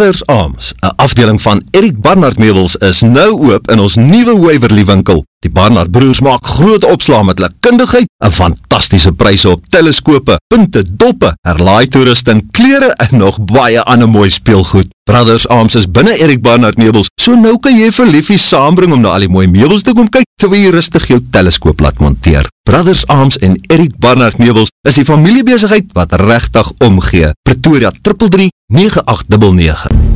Brothers Arms, 'n afdeling van Erik Barnard Meubels is nou oop in ons nuwe Waverly winkel. Die Barnard broers maak groot opslaa met hulle kundigheid, 'n fantastiese pryse op teleskope, punte, doppe, herlaai toerusting, klere en nog baie ander mooi speelgoed. Brothers Arms is binne Erik Barnard Meubels, so nou kan jy vir liefie saambring om na al die mooi meubels te kom kyk terwyl jy rustig jou teleskoop laat monteer. Brothers Arms en Erik Barnard Meubels is die familiebesigheid wat regtig omgee. Pretoria 333 9899.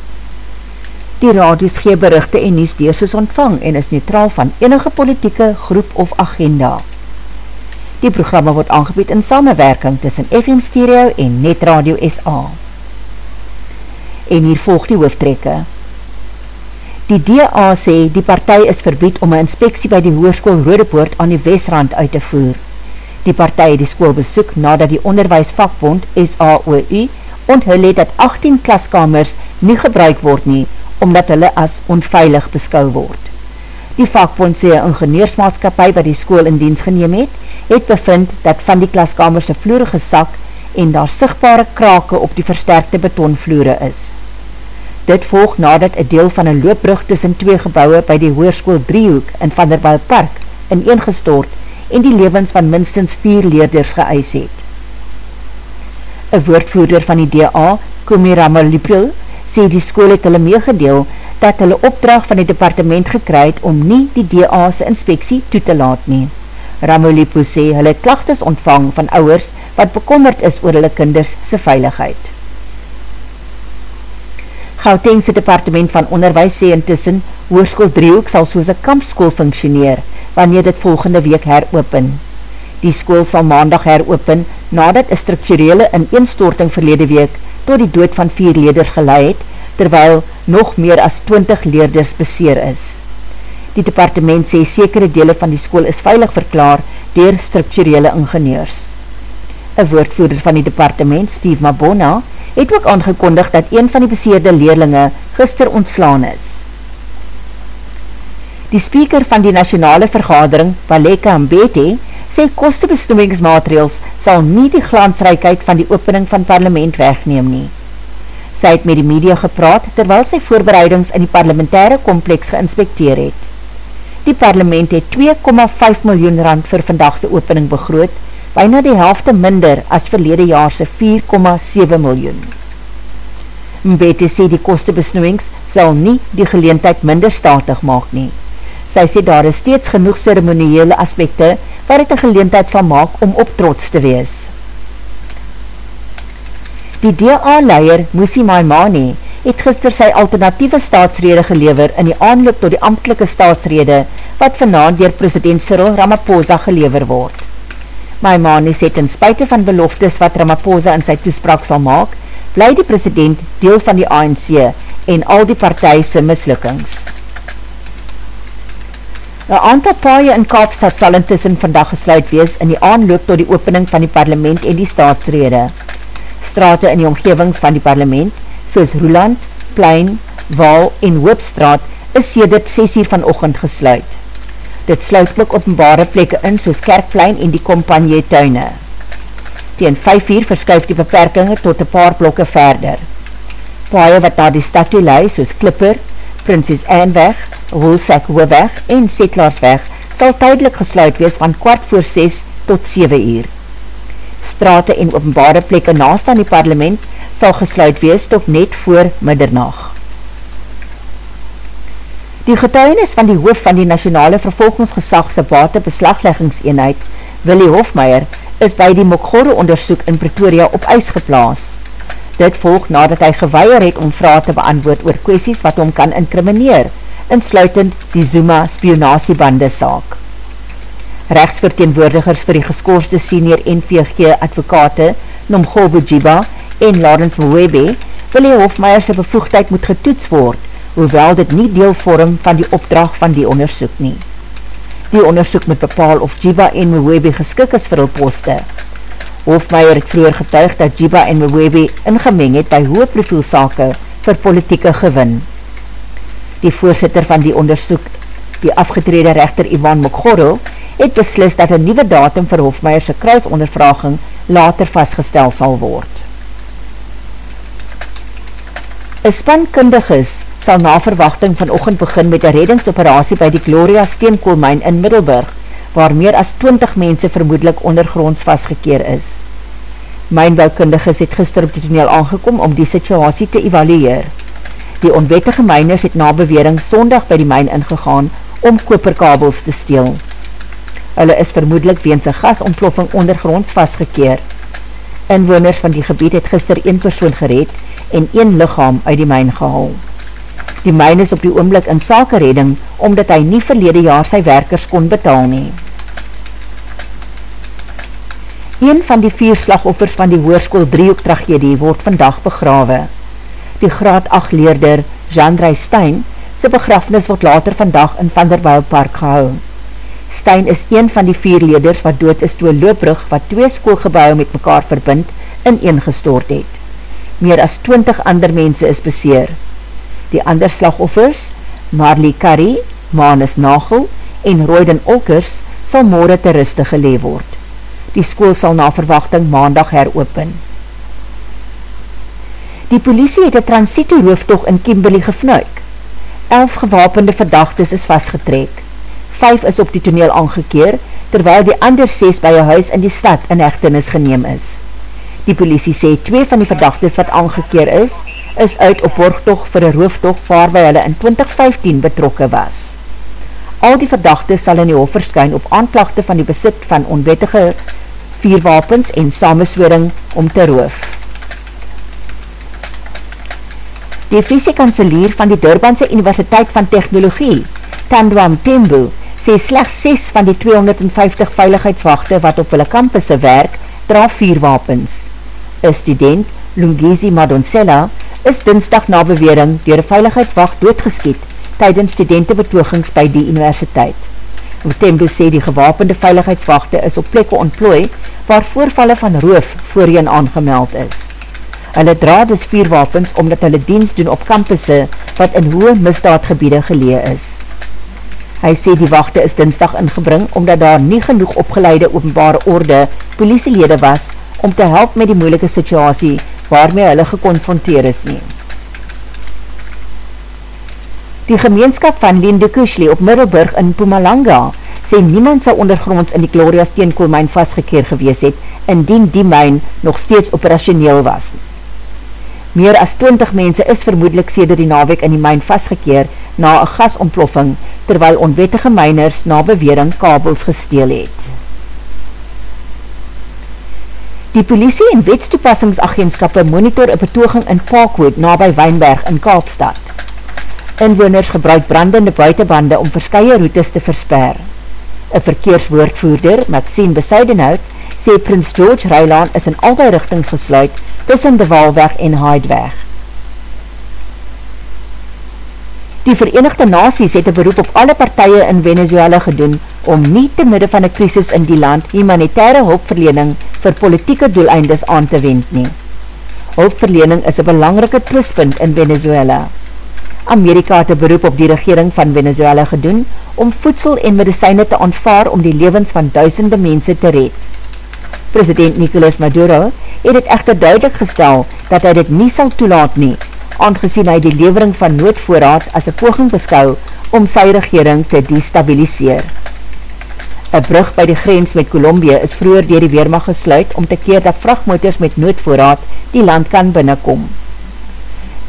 Die radios gee berichte en nies deur soos ontvang en is neutraal van enige politieke groep of agenda. Die programme word aangebied in samenwerking tussen FM Stereo en Net Radio SA. En hier volg die hoofdtrekke. Die DA sê die partij is verbied om een inspeksie by die hoerskoel Rodepoort aan die Westrand uit te voer. Die partij die school besoek nadat die onderwijsvakbond SAOU onthul het dat 18 klaskamers nie gebruik word nie, omdat hulle as onveilig beskou word. Die vakbond sê een ingenieursmaatskapie wat die school in diens geneem het, het bevind dat van die klaskamerse vloere gesak en daar sigtbare krake op die versterkte betonvloere is. Dit volg nadat een deel van een loopbrug tussen twee gebouwe by die hoerskool Driehoek in Vanderwaal Park ineengestort en die levens van minstens vier leerders geëis het. Een woordvoerder van die DA, Kumira Malipil, sê die school het hulle meegedeel dat hulle opdracht van die departement gekryd om nie die DA's inspeksie toe te laat nie. Ramolipo sê hulle klachtes ontvang van ouwers wat bekommerd is oor hulle kinders sy veiligheid. Gautengse departement van onderwijs sê intussen Hoorskool Driehoek sal soos een kampskool functioneer wanneer dit volgende week heropen. Die school sal maandag heropen nadat een structurele ineenstorting verlede week tot die dood van vier leerders geleid, terwyl nog meer as 20 leerders beseer is. Die departement sê sekere dele van die school is veilig verklaar dier structurele ingenieurs. Een woordvoerder van die departement, Steve Mabona, het ook aangekondig dat een van die beseerde leerlinge gister ontslaan is. Die speaker van die nationale vergadering, Paleka Mbete, sê kostebesnoemingsmaatregels sal nie die glansrijkheid van die opening van parlement wegneem nie. Sy het met die media gepraat terwyl sy voorbereidings in die parlementaire kompleks geinspekteer het. Die parlement het 2,5 miljoen rand vir vandagse opening begroot, byna die helfte minder as verlede jaarse 4,7 miljoen. Mbete sê die kostebesnoemings sal nie die geleentheid minder statig maak nie. Sy sê daar is steeds genoeg ceremoniele aspekte waar het een geleentheid sal maak om op trots te wees. Die DA-leier Musi Maimane het gister sy alternatieve staatsrede gelever in die aanloop door die amtelike staatsrede wat vanaan dier president Cyril Ramaphosa gelever word. Maimane sê ten spuite van beloftes wat Ramaphosa in sy toespraak sal maak, bly die president deel van die ANC en al die partijse mislukkings. Een aantal paaie in Kaapstad sal intussen vandag gesluit wees in die aanloop tot die opening van die parlement en die staatsrede. Strate in die omgeving van die parlement, soos Roeland, Plein, Waal en Hoopstraat, is sedert 6 uur van ochend gesluit. Dit sluit ook openbare plekke in soos Kerkplein en die Compagnie tuine. Tegen 5 uur verskuif die beperkinge tot een paar blokke verder. Paaie wat na die stad toe lei, soos Klipper, Prinses Anweg, Woolsack Hoeweg en Settlaarsweg sal tydelik gesluit wees van kwart voor 6 tot 7 uur. Strate en openbare plekke naast aan die parlement sal gesluit wees tot net voor middernag. Die getuienis van die hoof van die Nationale Vervolgingsgesagse Bate Beslagleggingseenheid, Willie Hofmeier, is by die Mokgoro onderzoek in Pretoria op ijs geplaas. Dit volg nadat hy geweier het om vraag te beantwoord oor kwesties wat hom kan inkrimineer, insluitend die Zuma spionasiebande saak. Rechtsverteenwoordigers vir die geskoorste senior NVG advokate Nomgobo Jiba en Lawrence Mwebe wil die Hofmeier sy bevoegdheid moet getoets word, hoewel dit nie deel vorm van die opdrag van die onderzoek nie. Die onderzoek moet bepaal of Jiba en Mwebe geskik is vir hulle poste. Hofmeier het vroeger getuig dat Jiba en Mwebe ingemeng het by hoë profielsake vir politieke gewin. Die voorzitter van die onderzoek, die afgetrede rechter Ivan Mokgoro, het beslis dat een nieuwe datum vir Hofmeierse kruisondervraging later vastgestel sal word. Een spankundiges sal na verwachting vanochtend begin met een reddingsoperatie by die Gloria Steenkoolmijn in Middelburg, waar meer as 20 mense vermoedelijk ondergronds vastgekeer is. Mijnbouwkundiges het gister op die toneel aangekom om die situasie te evalueer. Die onwettige mijners het na bewering sondag by die mijn ingegaan om koperkabels te steel. Hulle is vermoedelijk weens een gasontploffing ondergronds vastgekeer. Inwoners van die gebied het gister een persoon gereed en een lichaam uit die mijn gehaal. Die mijn is op die oomblik in sakeredding omdat hy nie verlede jaar sy werkers kon betaal nie. Een van die vier slagoffers van die hoerskoel driehoek tragedie word vandag begrawe. Die graad 8 leerder Jean Dreistijn sy begrafnis word later vandag in Vanderweil Park gehou. Stein is een van die vier leders wat dood is toe loopbrug wat twee skoolgebouwe met mekaar verbind in een gestort het. Meer as 20 ander mense is beseer. Die ander slagoffers, Marley Curry, Manus Nagel en Royden Olkers sal morgen te ruste gelee word. Die school sal na verwachting maandag heropen. Die politie het een transito rooftocht in Kimberley gefnuik. Elf gewapende verdachtes is vastgetrek. 5 is op die toneel aangekeer, terwyl die ander 6 by een huis in die stad in echtenis geneem is. Die politie sê 2 van die verdachtes wat aangekeer is, is uit op borgtocht vir een rooftocht waarby hulle in 2015 betrokke was. Al die verdachtes sal in die hof verskyn op aanklachte van die besit van onwettige vierwapens en samenswering om te roof. Die visiekanselier van die Durbanse Universiteit van Technologie, Tandwam Tembu, sê slechts 6 van die 250 veiligheidswachte wat op hulle kampusse werk, dra vier wapens. Een student, Lungizi Madonsella, is dinsdag na bewering door een veiligheidswacht doodgeskiet tydens studentenbetogings by die universiteit. Otembo sê die gewapende veiligheidswachte is op plekke ontplooi waar voorvalle van roof voorheen aangemeld is. Hulle dra dus vier wapens omdat hulle dienst doen op kampusse wat in hoë misdaadgebiede gelee is. Hy sê die wachte is dinsdag ingebring omdat daar nie genoeg opgeleide openbare orde politielede was om te help met die moeilike situasie waarmee hulle geconfronteer is nie. Die gemeenskap van Lindekushle op Middelburg in Pumalanga sê niemand sal ondergronds in die Gloria steenkoolmijn vastgekeer gewees het indien die mijn nog steeds operationeel was. Meer as 20 mense is vermoedelijk sêder die nawek in die mijn vastgekeer na een gasontploffing terwyl onwettige myners na bewering kabels gesteel het. Die politie en wetstoepassingsagentskappe monitor een betoging in Parkwood na by Wijnberg in Kaapstad. Inwoners gebruik brandende buitenbande om verskye routes te versper. Een verkeerswoordvoerder, Maxine Besuidenhout, sê Prins George Rijlaan is in albei richtings gesluit tussen de Walweg en Hydeweg. Die Verenigde Naties het een beroep op alle partije in Venezuela gedoen om nie te midde van een krisis in die land humanitaire hulpverlening vir politieke doeleindes aan te wend nie. Hulpverlening is een belangrike pluspunt in Venezuela. Amerika het een beroep op die regering van Venezuela gedoen om voedsel en medicijne te aanvaar om die levens van duisende mense te red. President Nicolas Maduro het het echter duidelik gestel dat hy dit nie sal toelaat nie aangezien hy die levering van noodvoorraad as een poging beskou om sy regering te destabiliseer. Een brug by die grens met Colombia is vroeger dier die Weermacht gesluit om te keer dat vrachtmotors met noodvoorraad die land kan binnenkom.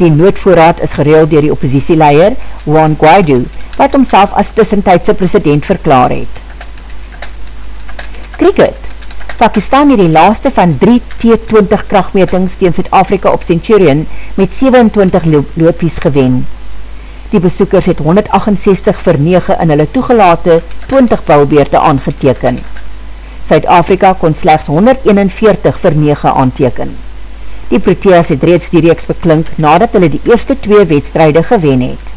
Die noodvoorraad is gereel dier die oppositieleier, Juan Guaido, wat homself as tussentijdse president verklaar het. Cricket Pakistan het die laaste van 3 T20 krachtmetings tegen Zuid-Afrika op Centurion met 27 loopies gewen. Die besoekers het 168 vir 9 in hulle toegelate 20 bouwbeerte aangeteken. Zuid-Afrika kon slechts 141 vir 9 aanteken. Die Proteas het reeds die reeks beklink nadat hulle die eerste twee wedstrijde gewen het.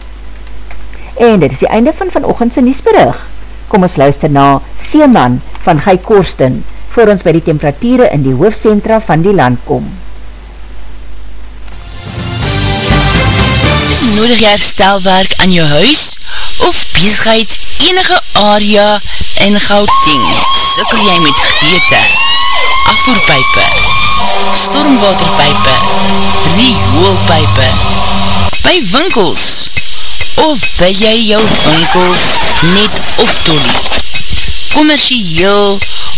En dit is die einde van vanochtendse Niesberig. Kom ons luister na Seeman van Guy Korsten voor ons by die temperatuurde in die hoofdcentra van die land kom. Nodig jy herstelwerk aan jou huis of bezigheid enige area in Gauteng? Sikkel jy met geëte, afvoerpijpe, stormwaterpijpe, rioolpijpe, by winkels of wil jy jou winkel net optolie? Commercieel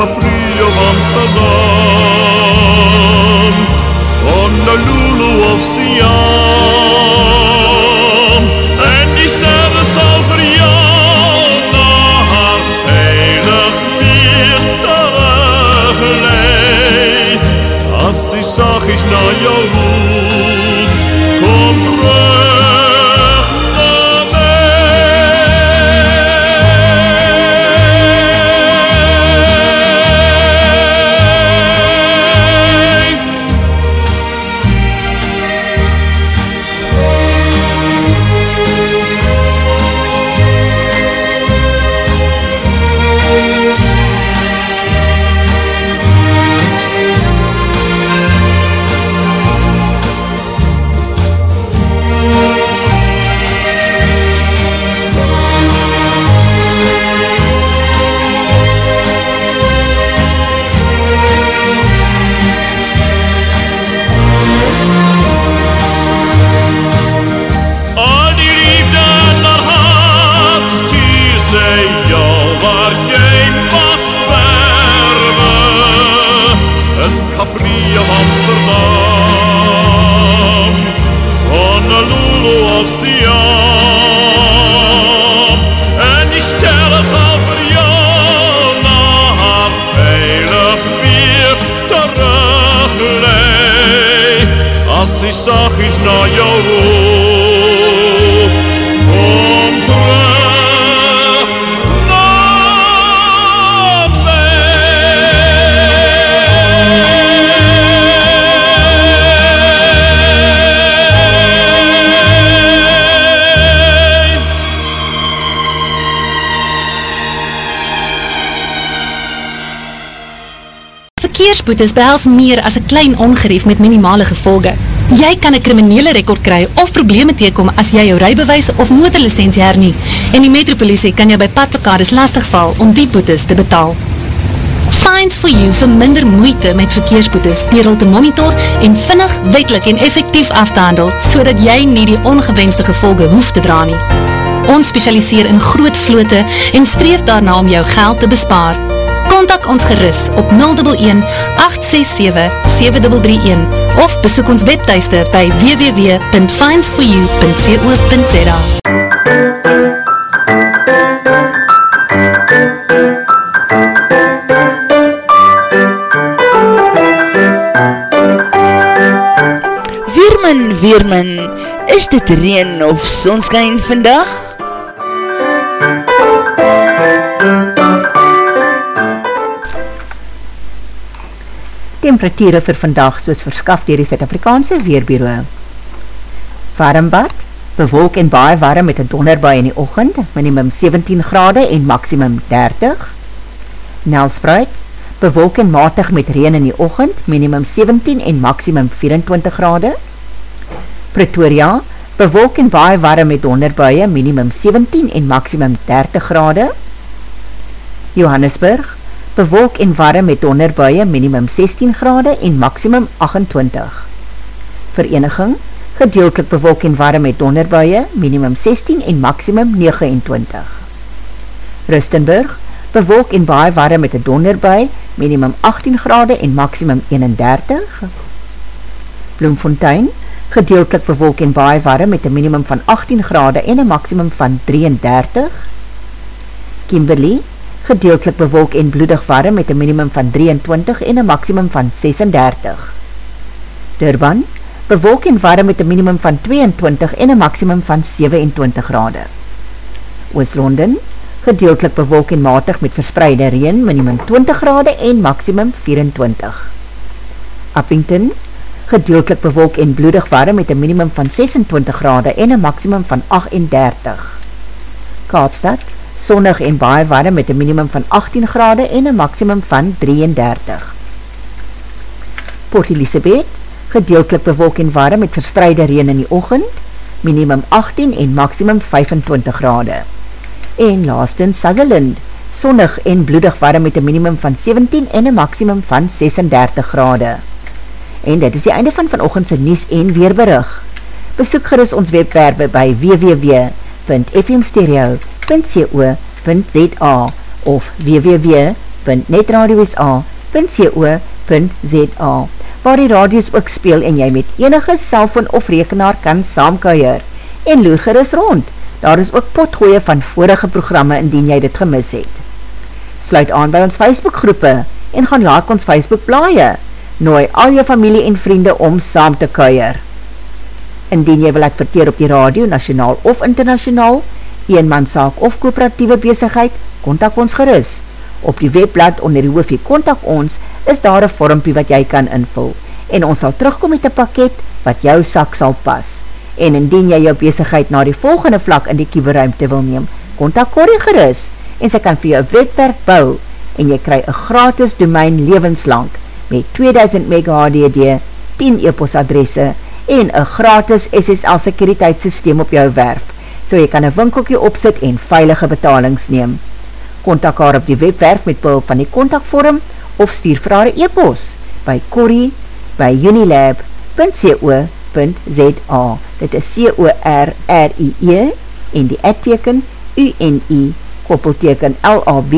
I'm Verkeersboetes behels meer as een klein ongerief met minimale gevolge. Jy kan een kriminele rekord kry of probleme teekom as jy jou rijbewijs of motorlicentie hernie. En die metropolisie kan jy by padplakades lastigval om die boetes te betaal. Fines for You vir minder moeite met verkeersboetes, dier te monitor en vinnig, wetlik en effectief af te handel, so jy nie die ongewenste gevolge hoef te dra nie. Ons specialiseer in groot vloote en streef daarna om jou geld te bespaar. Contact ons geris op 011-867-7331 of besoek ons webteiste by www.finds4u.co.za Weermin, Weermin, is dit reen of sonskijn vandag? Temperatuur vir vandag soos verskaf dier die Zuid-Afrikaanse Weerbureau. Warmbad, bewolk en baie warm met een donderbaai in die ochend, minimum 17 grade en maximum 30. Nelspreid, bewolk en matig met reen in die ochend, minimum 17 en maximum 24 grade. Pretoria, bewolk en baie warm met donderbaie, minimum 17 en maximum 30 grade. Johannesburg, bewolk en warm met donderbuie minimum 16 grade en maximum 28. Vereniging, gedeeltelik bewolk en warm met donderbuie minimum 16 en maximum 29. Rustenburg, bewolk en baie warm met een donderbui minimum 18 grade en maximum 31. Bloemfontein, gedeeltelik bewolk en baie warm met een minimum van 18 grade en een maximum van 33. Kimberley, gedeeltelik bewolk en bloedig warm met een minimum van 23 en een maximum van 36. Durban, bewolk en warm met een minimum van 22 en een maximum van 27 grade. Oost-London, gedeeltelik bewolk en matig met verspreide reen, minimum 20 grade en maximum 24. Uppington, gedeeltelik bewolk en bloedig warm met een minimum van 26 grade en een maximum van 38. Kaapstad, sonnig en baie warm met een minimum van 18 grade en een maximum van 33. Port Elizabeth, gedeeltelik bewolk en warm met verspreide reen in die ochend, minimum 18 en maximum 25 grade. En laastens Sutherland, sonnig en bloedig warm met een minimum van 17 en een maximum van 36 grade. En dit is die einde van vanochtendse Nies en Weerberig. Besoek gerust ons webwerwe by www.fmstereo.com www.netradiosa.co.za of www.netradiosa.co.za waar die radio's ook speel en jy met enige selfoon of rekenaar kan saamkuier. En loer gerus rond, daar is ook potgooie van vorige programme indien jy dit gemis het. Sluit aan by ons Facebookgroepe en gaan laak ons Facebookblaaie. Nooi al jou familie en vriende om saam te kuier. Indien jy wil adverteer op die radio, nasionaal of internasionaal, 072 eenmansaak of koöperatiewe besigheid, kontak ons gerus. Op die webblad onder die hoofie kontak ons is daar 'n vormpie wat jy kan invul en ons sal terugkom met 'n pakket wat jou sak sal pas. En indien jy jou besigheid na die volgende vlak in die kuberruimte wil neem, kontak Corrie gerus en sy kan vir jou 'n webwerf bou en jy kry 'n gratis domein lewenslank met 2000 MHD, 10 e-posadresse en 'n gratis SSL sekuriteitstelsel op jou werf so jy kan een winkelkie opsit en veilige betalings neem. Contact haar op die webwerf met behulp van die contactvorm of stuur vir haar e-post by Corrie by unilab.co.za Dit is C-O-R-R-I-E en die adteken U-N-I koppelteken L-A-B.co.za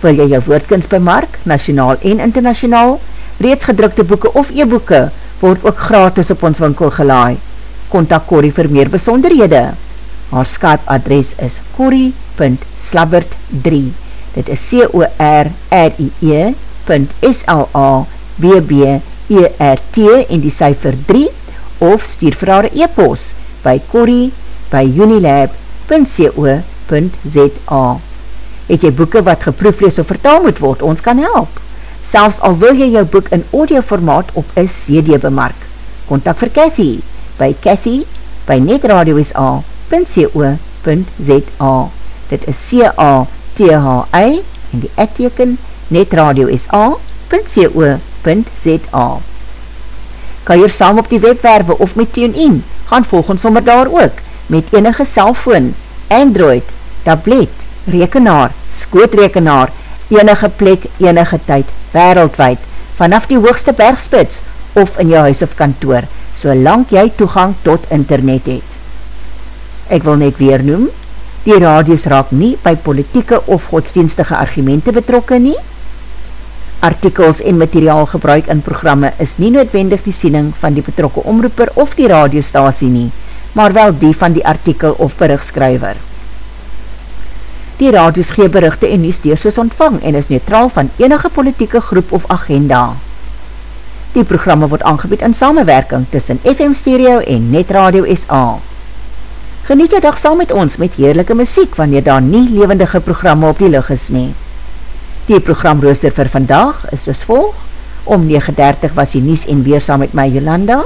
Wil jy jou woordkens bemark, nationaal en internationaal, reeds gedrukte boeken of e-boeken, word ook gratis op ons winkel gelaai. Contact Corrie vir meer besonderhede. Haar Skype adres is corrie.slabbert3 Dit is C-O-R-R-I-E S-L-A-B-B-E-R-T en die cijfer 3 of stuur vir haar e-post by corrie by unilab.co.za Het jy boeken wat geproeflees of vertaal moet word, ons kan help selfs al wil jy jou boek in audioformaat op een CD bemark. Contact vir Cathy by Cathy by netradiosa.co.za Dit is C-A-T-H-I en die adteken netradiosa.co.za Kuier saam op die webwerwe of met TuneIn, gaan volg ons sommer daar ook, met enige cellfoon, Android, tablet, rekenaar, skootrekenaar, enige plek, enige tyd, wereldwijd, vanaf die hoogste bergspits of in jou huis of kantoor, solang jy toegang tot internet het. Ek wil net weer noem, die radios raak nie by politieke of godsdienstige argumente betrokke nie. Artikels en materiaal gebruik in programme is nie noodwendig die siening van die betrokke omroeper of die radiostasie nie, maar wel die van die artikel of berichtskryver. Die radios gee berichte en nie steeds soos ontvang en is neutraal van enige politieke groep of agenda. Die programme word aangebied in samenwerking tussen FM Stereo en Net Radio SA. Geniet jou dag saam met ons met heerlijke muziek wanneer daar nie levendige programme op die lucht is nie. Die programrooster vir vandag is soos volg. Om 9.30 was die Nies en weer saam met my Jolanda.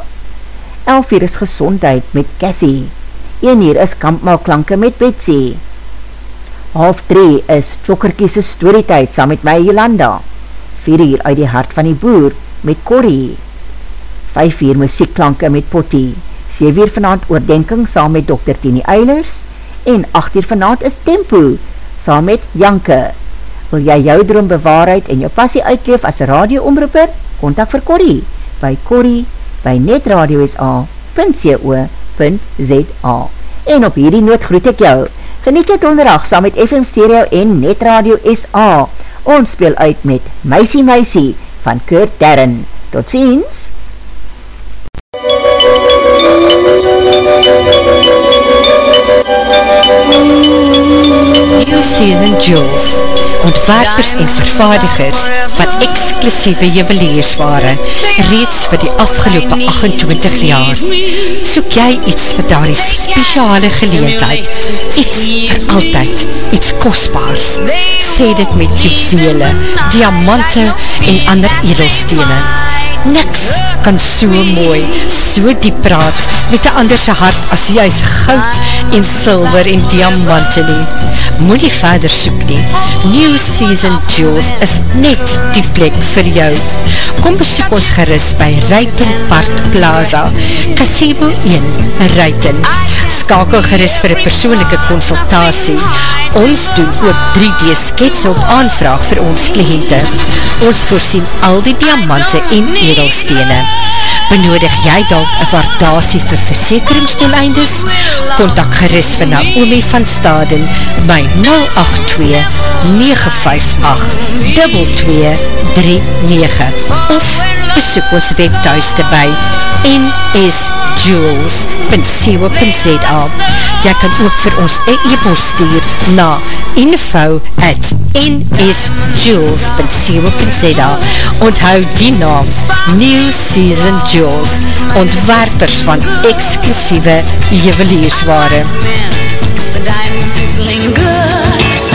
11 uur is gezondheid met Cathy. 1 uur is kampmaalklanke met Betsy. Half 3 is Chokkerkiese storytijd saam met my Jolanda. 4 uur uit die hart van die boer met Corrie. 5 uur muziekklanke met Potty. 7 uur vanavond oordenking saam met Dr. Tini Eilers. En 8 uur vanavond is Tempo saam met Janke. Wil jy jou droom bewaarheid en jou passie uitleef as radioomroeper? Contact vir Corrie by Corrie by netradiosa.co.za En op hierdie noot groet ek jou. Geniet jou donderdag saam met FM Stereo en Netradio SA. Ons speel uit met Meisie Meisie van Kurt Darren. Tot ziens! New Season Jewels Ontwerpers en vervaardigers van exclusieve juweliersware reeds vir die afgelopen 28 jaar. Soek jy iets vir daar die speciale geleentheid, iets vir altyd, iets kostbaars. Sê dit met juwele, diamante en ander edelstene. Niks kan so mooi, so diep praat met een anderse hart as juist goud en silver en diamante nie. Moet nie verder soek nie. New Season Jewels is net die plek vir jou. Kom besoek ons gerust by Ruiten Park Plaza, Casebo 1, Ruiten. Skakel gerust vir een persoonlijke consultatie. Ons doen ook 3D skets op aanvraag vir ons kliënte. Ons voorsien al die diamante en edelstene. Benodig jy dalk een waardasie vir versekeringsdoeleindes? Contact geris vir Naomi van Staden by 082-958-2239 of besoek ons webthuiste by nsjewels.co.za Jy kan ook vir ons e-post stuur na info at nsjewels.co.za Onthou die naam New Season Jewels. Ontwerpers van exclusieve juweliersware. The diamond is good